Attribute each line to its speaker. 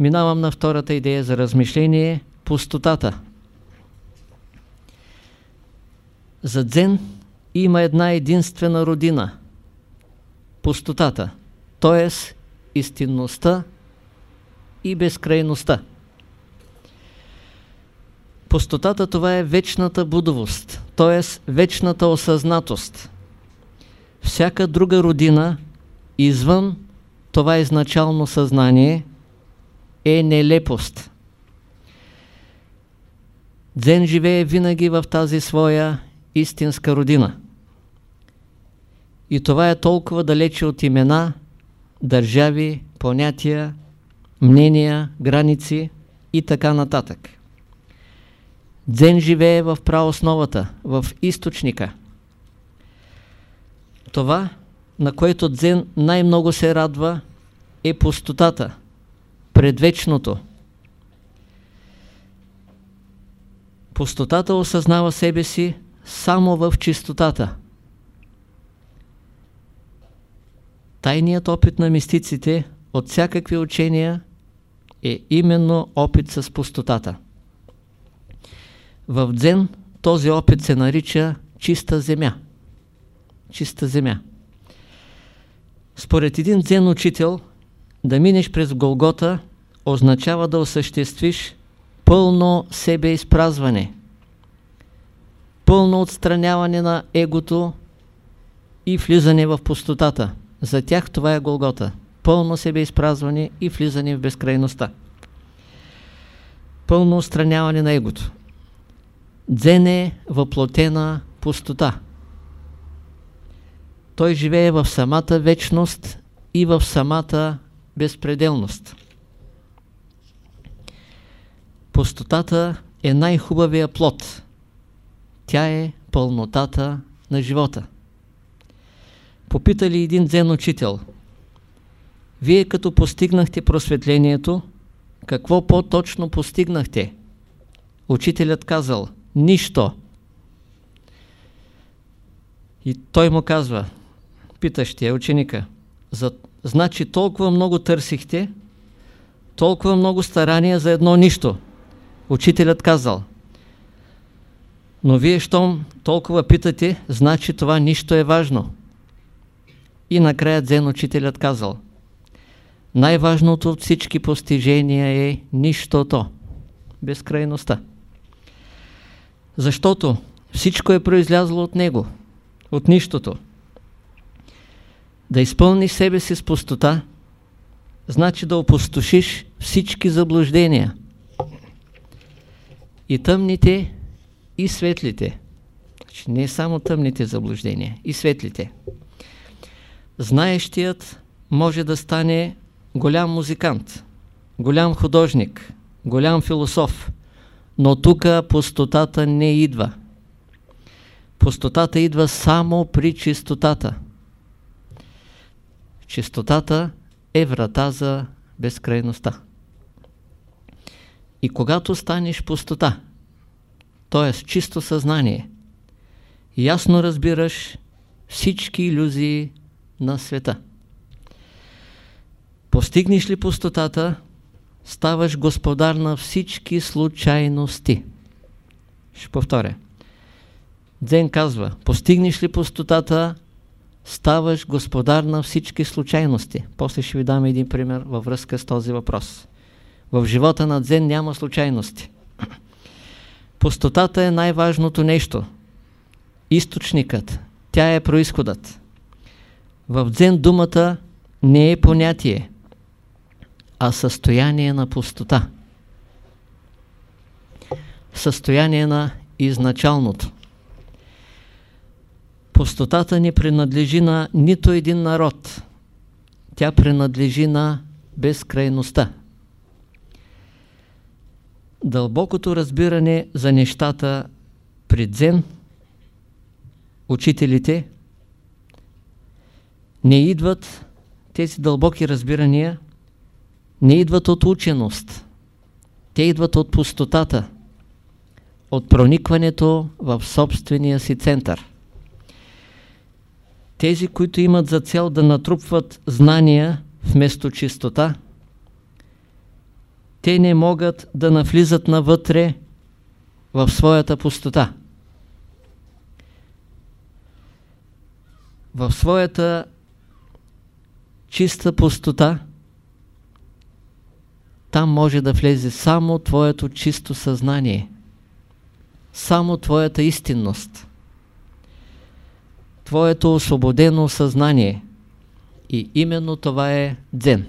Speaker 1: Минавам на втората идея за размишление – пустотата. За дзен има една единствена родина – пустотата, т.е. истинността и безкрайността. Пустотата това е вечната будовост, т.е. вечната осъзнатост. Всяка друга родина извън това изначално съзнание е нелепост. Дзен живее винаги в тази своя истинска родина. И това е толкова далече от имена, държави, понятия, мнения, граници и така нататък. Дзен живее в праосновата, в източника. Това, на което Дзен най-много се радва, е пустотата, предвечното. Пустотата осъзнава себе си само в чистотата. Тайният опит на мистиците от всякакви учения е именно опит с пустотата. В дзен този опит се нарича чиста земя. Чиста земя. Според един дзен учител, да минеш през Голгота означава да осъществиш пълно себеизпразване, пълно отстраняване на егото и влизане в пустотата. За тях това е Голгота. Пълно себеизпразване и влизане в безкрайността. Пълно отстраняване на егото. Дзен е въплотена пустота. Той живее в самата вечност и в самата безпределност. Пустотата е най-хубавия плод. Тя е пълнотата на живота. Попитали един дзен учител, вие като постигнахте просветлението, какво по-точно постигнахте? Учителят казал, нищо. И той му казва, питащия ученика, за, значи толкова много търсихте, толкова много старания за едно нищо. Учителят казал, но вие, щом толкова питате, значи това нищо е важно. И накрая дзен учителят казал, най-важното от всички постижения е нищото, безкрайността. Защото всичко е произлязло от него, от нищото. Да изпълниш себе си с пустота, значи да опустошиш всички заблуждения. И тъмните, и светлите. Значи не само тъмните заблуждения, и светлите. Знаещият може да стане голям музикант, голям художник, голям философ, но тук пустотата не идва. Пустотата идва само при чистотата. Чистотата е врата за безкрайността. И когато станеш пустота, т.е. чисто съзнание, ясно разбираш всички иллюзии на света. Постигнеш ли пустотата, ставаш господар на всички случайности. Ще повторя. Дзен казва, постигнеш ли пустотата, ставаш господар на всички случайности. После ще ви дам един пример във връзка с този въпрос. В живота на Дзен няма случайности. Пустотата е най-важното нещо. Източникът. Тя е происходът. В Дзен думата не е понятие а състояние на пустота. Състояние на изначалното. Пустотата не принадлежи на нито един народ. Тя принадлежи на безкрайността. Дълбокото разбиране за нещата при дзен, учителите, не идват тези дълбоки разбирания не идват от ученост. Те идват от пустотата, от проникването в собствения си център. Тези, които имат за цел да натрупват знания вместо чистота, те не могат да навлизат навътре в своята пустота. В своята чиста пустота там може да влезе само твоето чисто съзнание, само твоята истинност, твоето освободено съзнание. И именно това е дзен.